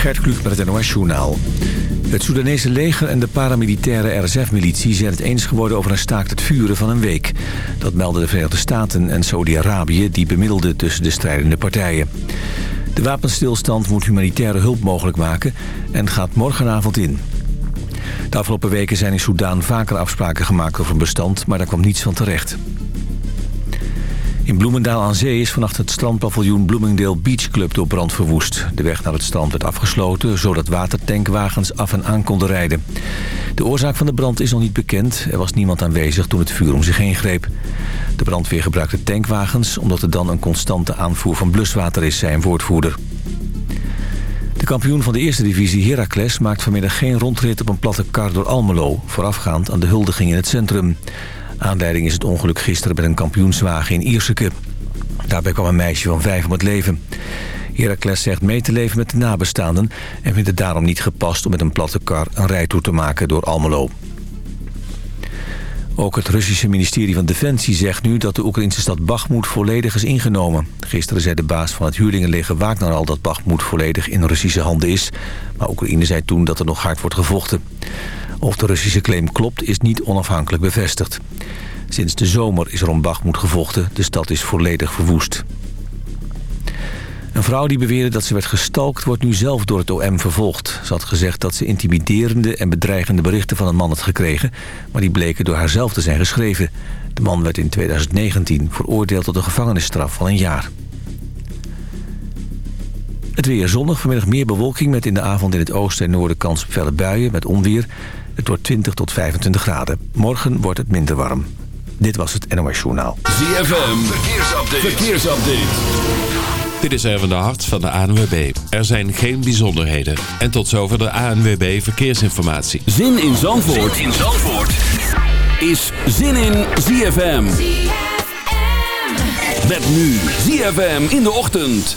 Gert Kluk met het NOS-journaal. Het Soedanese leger en de paramilitaire RSF-militie zijn het eens geworden over een staakt het vuren van een week. Dat melden de Verenigde Staten en Saudi-Arabië die bemiddelden tussen de strijdende partijen. De wapenstilstand moet humanitaire hulp mogelijk maken en gaat morgenavond in. De afgelopen weken zijn in Soedan vaker afspraken gemaakt over een bestand, maar daar kwam niets van terecht. In Bloemendaal aan Zee is vannacht het strandpaviljoen Bloomingdale Beach Club door brand verwoest. De weg naar het strand werd afgesloten, zodat watertankwagens af en aan konden rijden. De oorzaak van de brand is nog niet bekend. Er was niemand aanwezig toen het vuur om zich heen greep. De brandweer gebruikte tankwagens, omdat er dan een constante aanvoer van bluswater is, zei een woordvoerder. De kampioen van de eerste divisie Heracles maakt vanmiddag geen rondrit op een platte kar door Almelo... voorafgaand aan de huldiging in het centrum. Aanleiding is het ongeluk gisteren met een kampioenswagen in Ierseke. Daarbij kwam een meisje van vijf om het leven. Heracles zegt mee te leven met de nabestaanden... en vindt het daarom niet gepast om met een platte kar een rijtoer te maken door Almelo. Ook het Russische ministerie van Defensie zegt nu dat de Oekraïnse stad Bakhmut volledig is ingenomen. Gisteren zei de baas van het huurlingenleger Wagner al dat Bakhmut volledig in Russische handen is. Maar Oekraïne zei toen dat er nog hard wordt gevochten. Of de Russische claim klopt is niet onafhankelijk bevestigd. Sinds de zomer is er om Bakhmut gevochten. De stad is volledig verwoest. Een vrouw die beweerde dat ze werd gestalkt... wordt nu zelf door het OM vervolgd. Ze had gezegd dat ze intimiderende en bedreigende berichten van een man had gekregen... maar die bleken door haarzelf te zijn geschreven. De man werd in 2019 veroordeeld tot een gevangenisstraf van een jaar. Het weer zonnig, vanmiddag meer bewolking... met in de avond in het oosten en noorden kans op felle buien met onweer. Het wordt 20 tot 25 graden. Morgen wordt het minder warm. Dit was het NOS Journaal. ZFM, verkeersupdate. verkeersupdate. Dit is even de hart van de ANWB. Er zijn geen bijzonderheden. En tot zover de ANWB Verkeersinformatie. Zin in Zandvoort, zin in Zandvoort. is Zin in ZFM. ZFM. Met nu ZFM in de ochtend.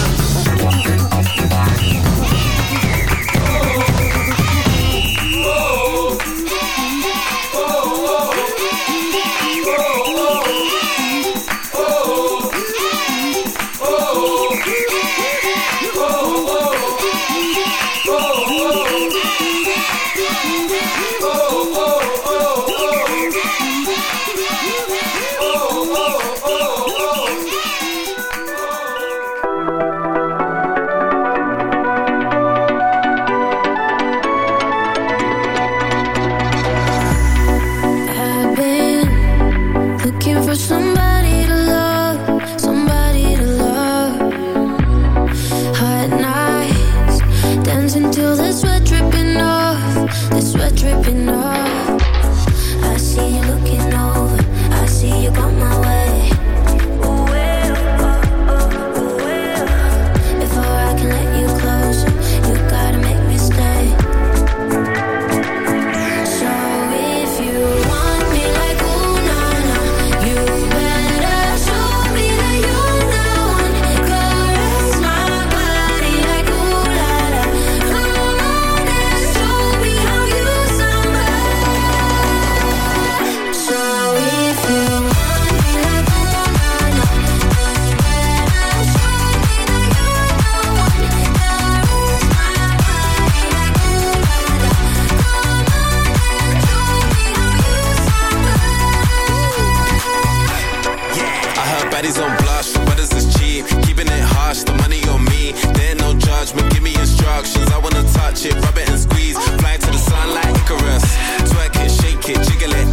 Baddies on blush, brothers is cheap. Keeping it harsh, the money on me. There no judgment, give me instructions. I wanna touch it, rub it and squeeze. Fly to the sun like Icarus. Twerk it, shake it, jiggle it.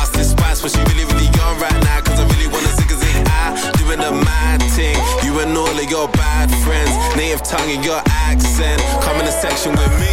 Ask this spice what she really, really on right now. Cause I really wanna zig a zig I doing the mad thing. You and all of your bad friends. Native tongue and your accent. Come in the section with me.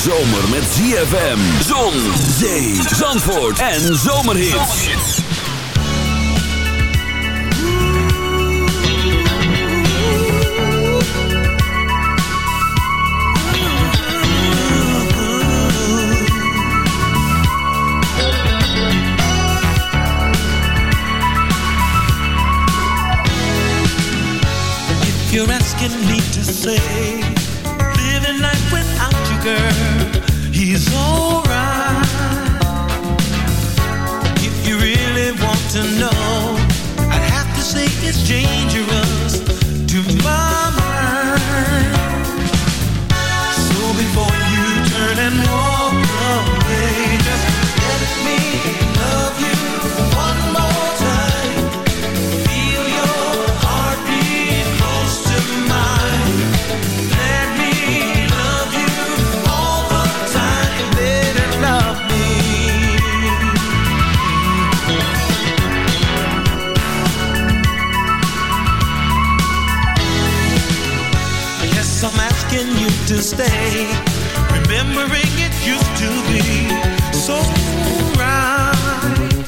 ZFM, Zon, Zee, Zandvoort en Zomerhits. If you're asking me to say, to know, I'd have to say it's dangerous mistake. Remembering it used to be so right.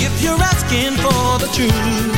If you're asking for the truth.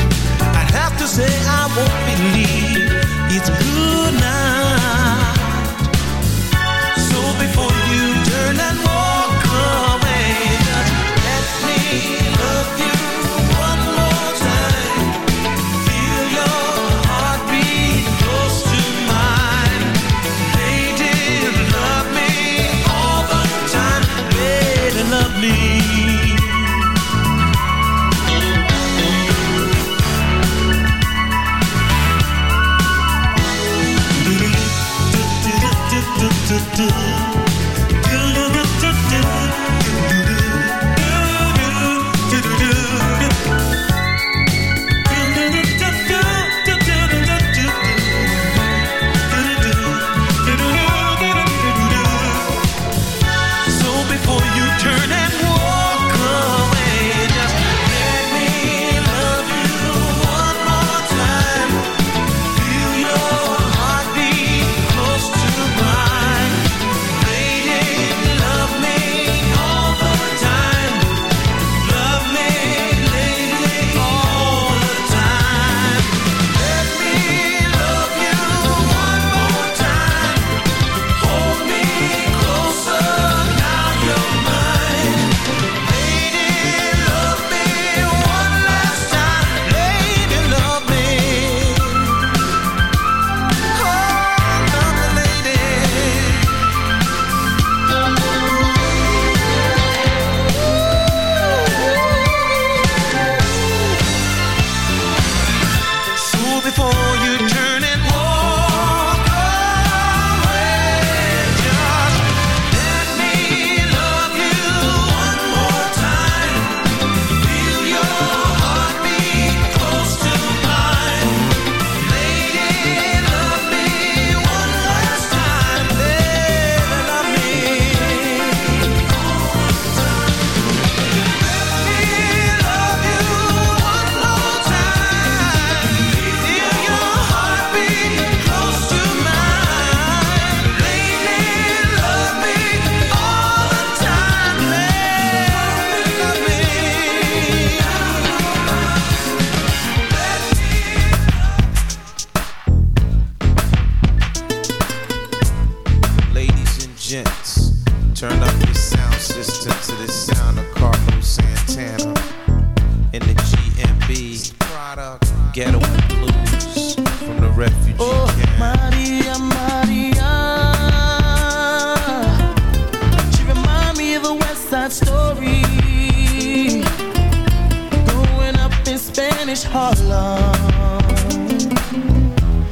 Spanish Harlem.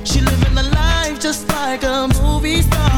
She living the life just like a movie star.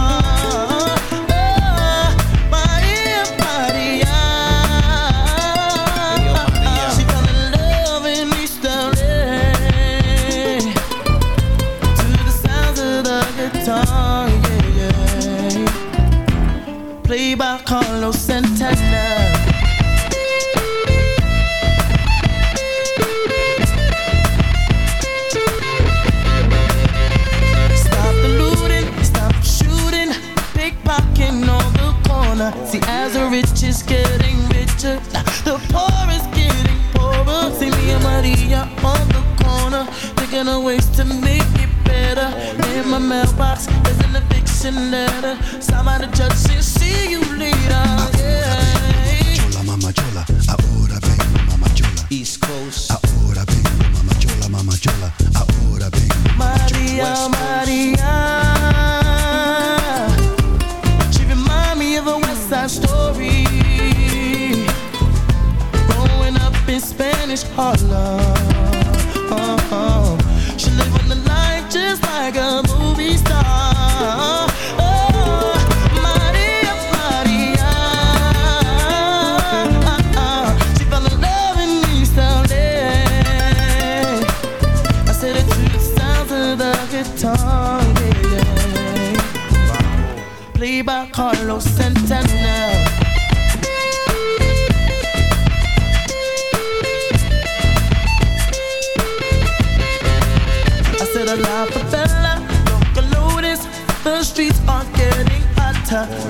banana. Someone to.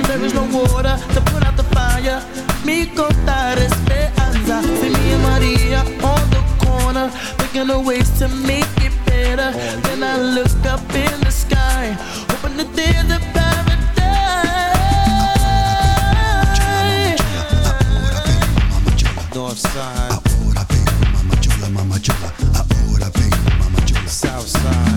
There is no water to put out the fire. Me contar esperanza. See me and Maria on the corner, picking the ways to make it better. Then I look up in the sky, hoping that there's a paradise. North side, Ahora vengo, mamá chola, mamá chola. Ahora vengo, mamá chola. south side,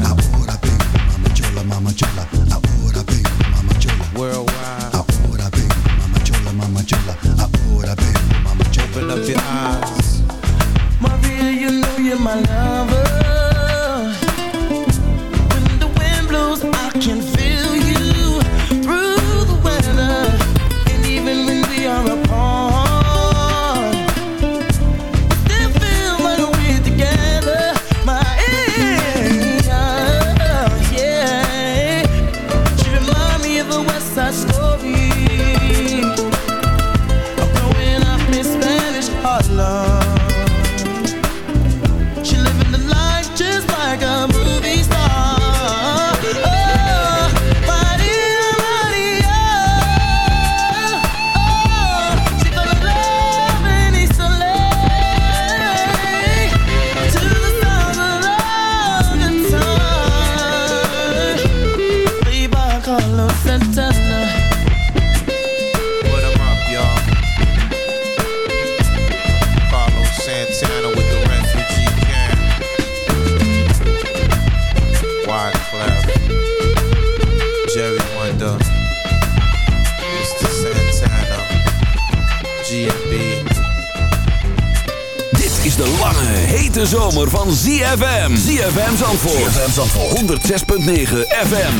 van ZFM. ZFM Zandvoort. ZFM Zandvoort. 106.9 FM.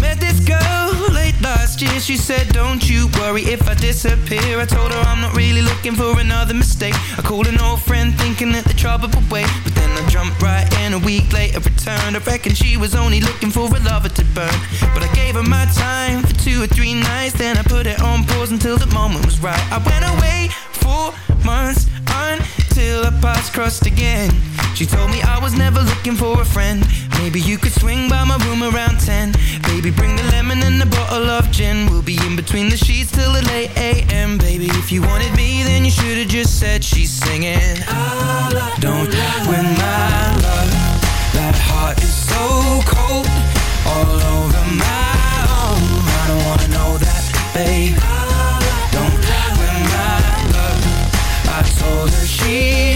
Met this girl late last year. She said, Don't you worry if I disappear. I told her I'm not really looking for another mistake. I called an old friend thinking that the trouble would wait. But then I jumped right in a week later, returned. I reckon she was only looking for a lover to burn. But I gave her my time for two or three nights. Then I put it on pause until the moment was right. I went away for months until our paths crossed again. She told me I was never looking for a friend. Maybe you could swing by my room around 10. Baby, bring the lemon and a bottle of gin. We'll be in between the sheets till the late AM. Baby, if you wanted me, then you should have just said she's singing. I Don't win my love. That heart is so cold. All over my own. I don't wanna know that, babe. Don't win my love. I told her she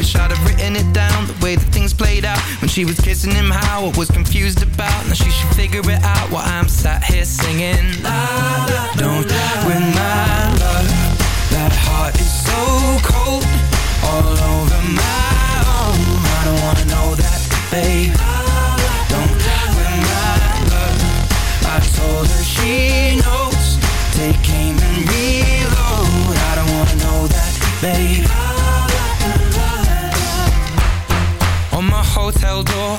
Wish I'd have written it down the way that things played out. When she was kissing him, how I was confused about. Now she should figure it out while I'm sat here singing. La, la, don't win my love. That heart is so cold. All over my own. I don't wanna know that, babe. Don't win my love. I told her she knows. Take aim and reload. I don't wanna know that, babe. Hotel door,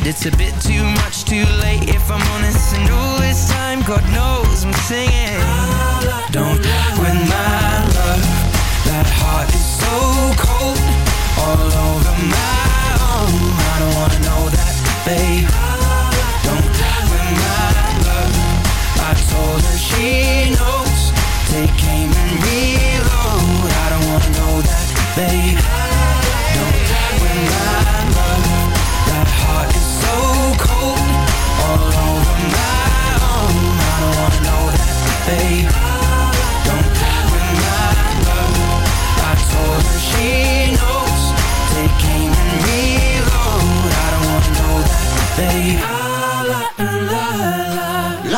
It's a bit too much, too late, if I'm honest. And all this time, God knows I'm singing. Don't win my love. That heart is so cold. All over my own. I don't wanna know that, they don't remember. I love I told her she knows. Take aim and reload. I don't wanna know that they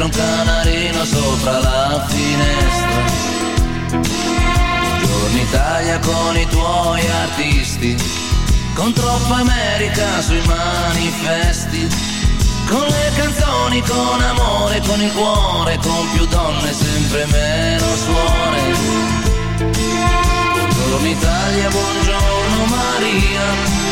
un canarino sopra la finestra. Buongiorno Italia con i tuoi artisti, con troppa America sui manifesti. Con le canzoni, con amore, con il cuore, con più donne, sempre meno suore. Buongiorno Italia, buongiorno Maria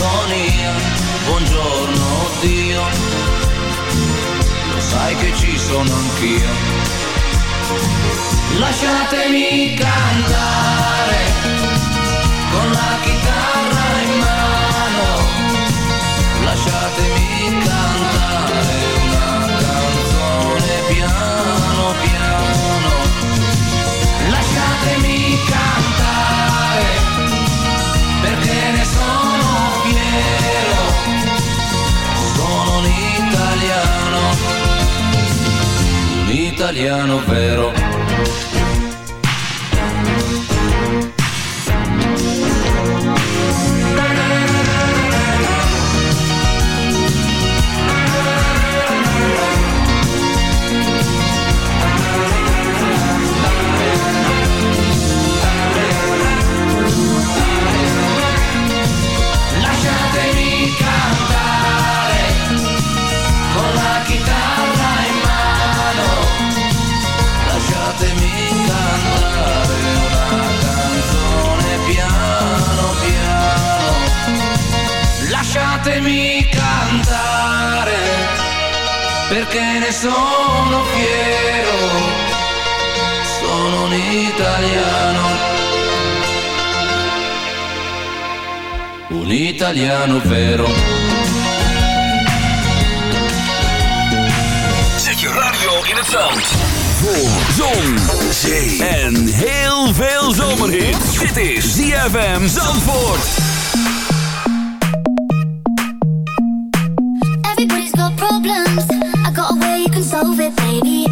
malinconia. Buongiorno Dio, lo sai che ci sono anch'io. Lasciatemi cantare con la chitarra in mano. Lasciatemi cantare italiano vero. Perché ne sono fiero. Sono un italiano. Un italiano vero. Zet je radio in het zand. Voor zon, zee en heel veel zomerhit. Dit is ZFM Zandvoort. Solve it, baby.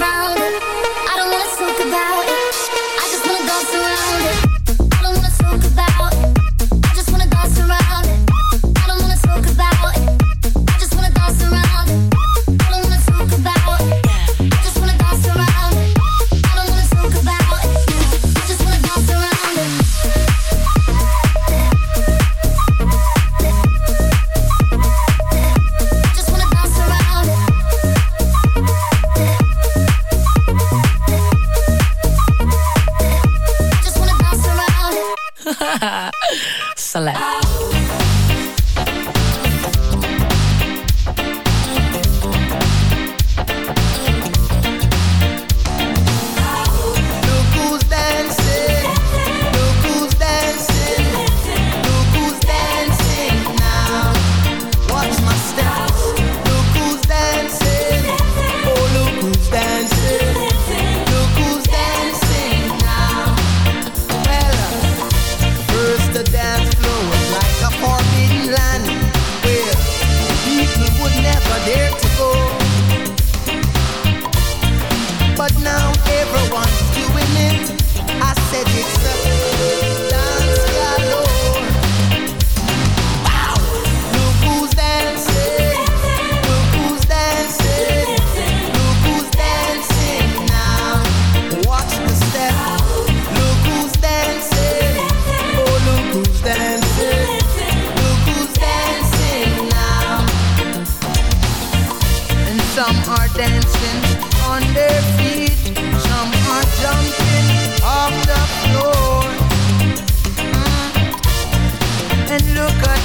about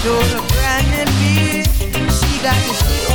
She got the shit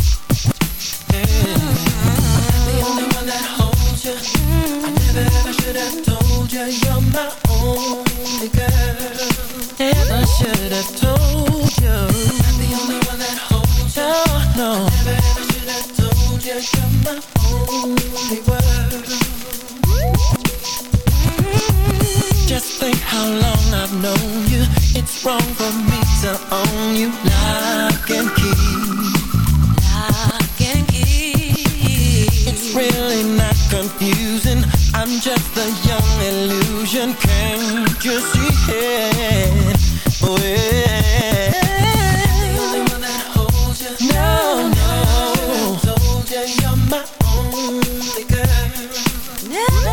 Yeah.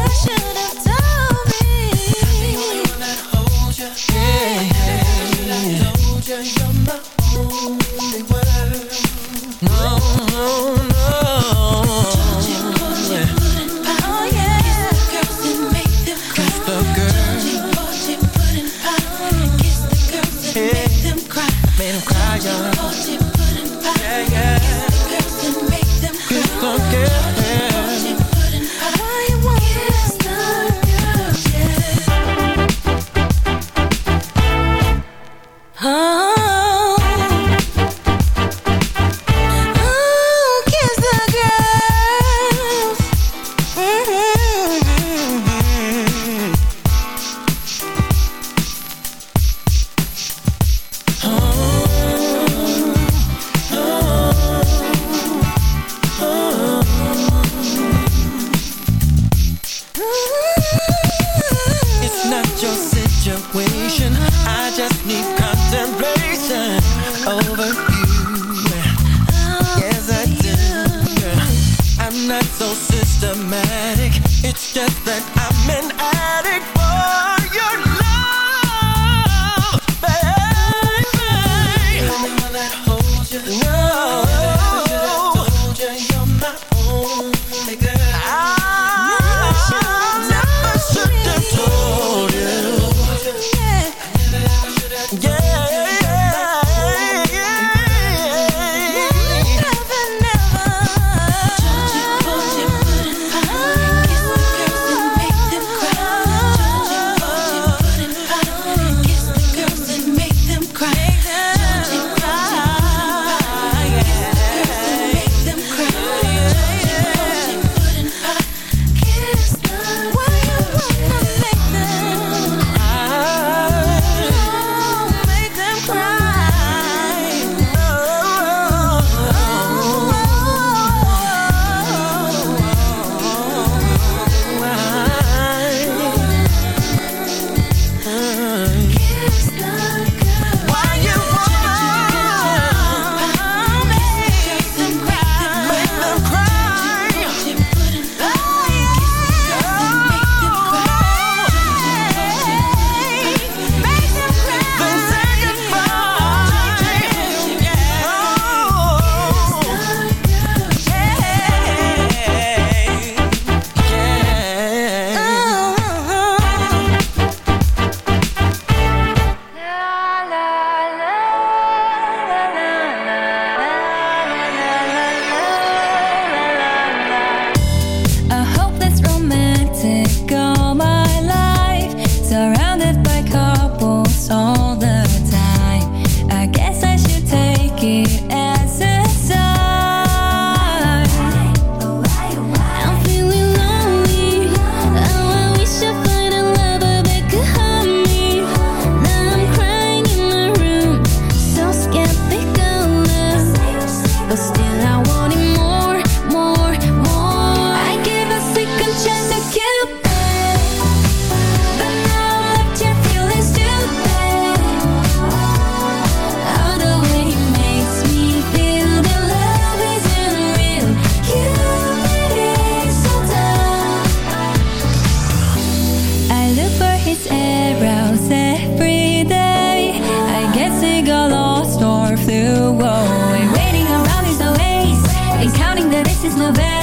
The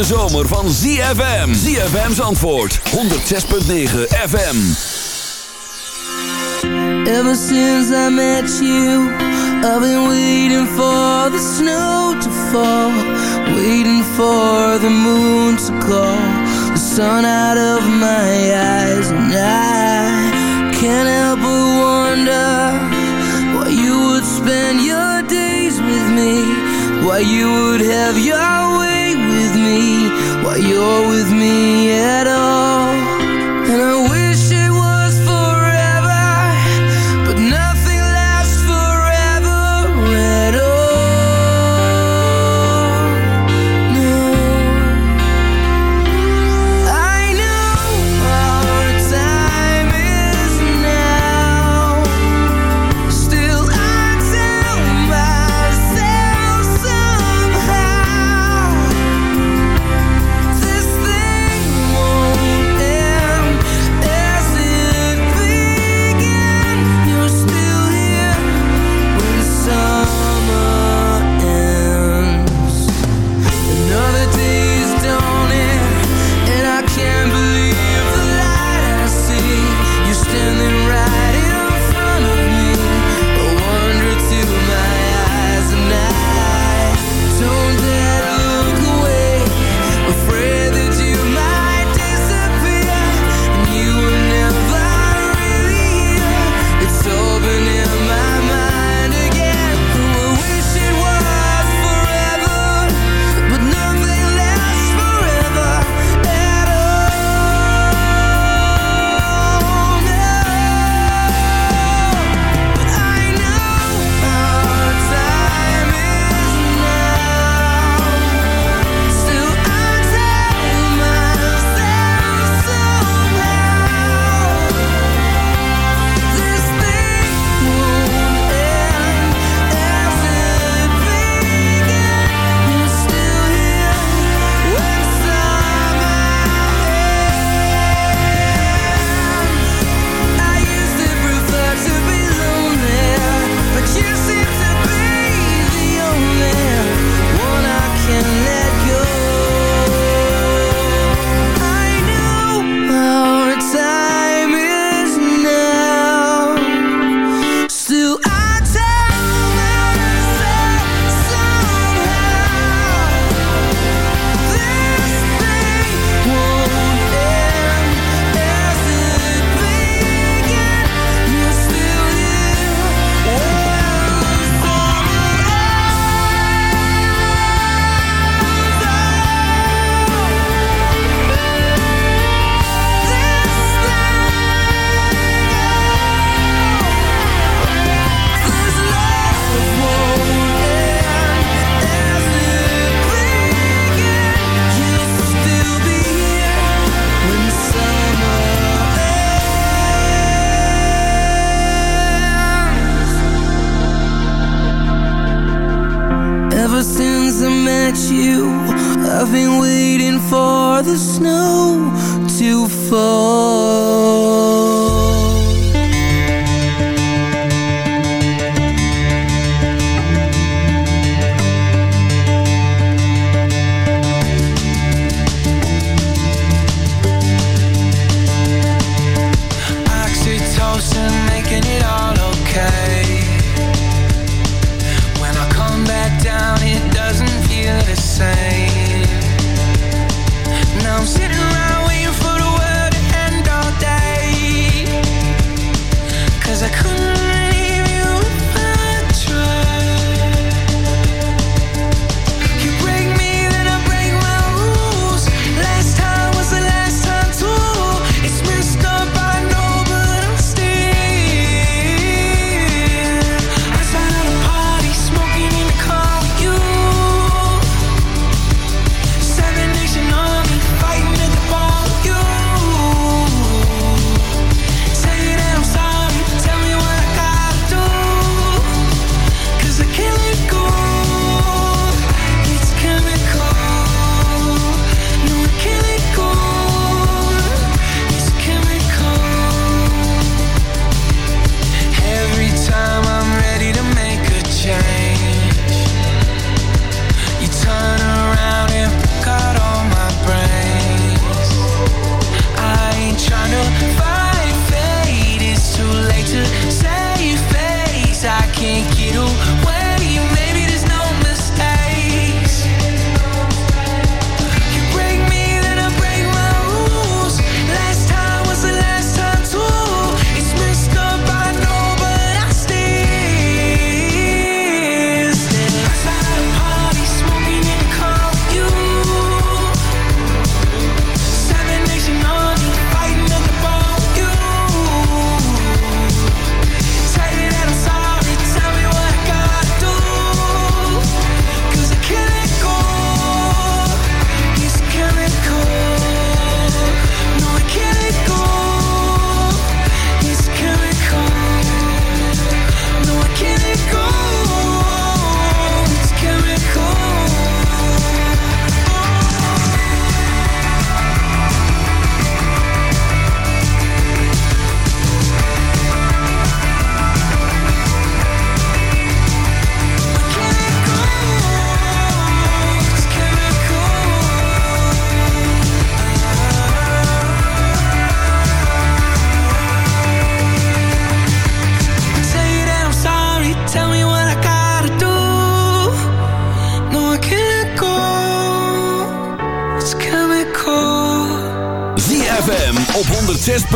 hete zomer van ZFM. ZFM's antwoord. 106.9 FM. Ever since I met you, I've been waiting for the snow to fall. Waiting for the moon to call. The sun out of my eyes. And I can't help but wonder why you would spend your days with me. Why you would have your way me while you're with me at all.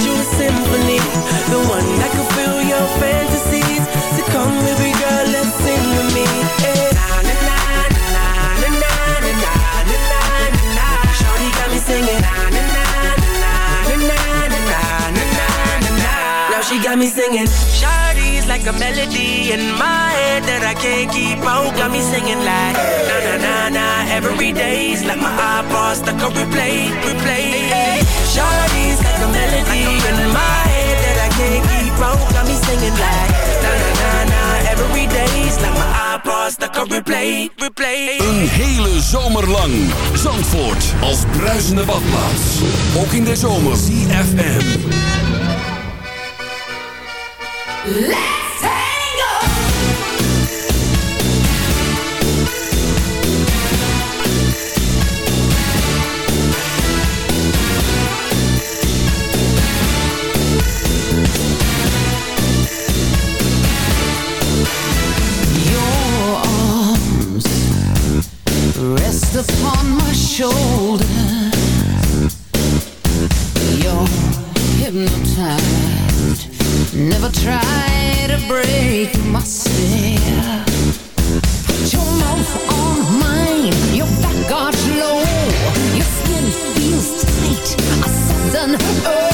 true symphony. The one that can fill your fantasies. Come girl, let's sing with me. Got me singing. Now she got me singing. Like a melody in my head That I can't keep out. Got me singing like Na na na na Every day's like my iPod stuck on replay, replay. Shawty's like a melody in my head that I can't keep out. Got me singing like na na na na every day's like my iPod stuck on replay, replay. Een hele zomer lang. Zandvoort als bruisende badplaats. Ook in de zomer. CFM. Let's rest upon my shoulder. You're hypnotized. Never try to break my stare. Put your mouth on mine. Your back arch low. Your skin feels tight. A sudden urge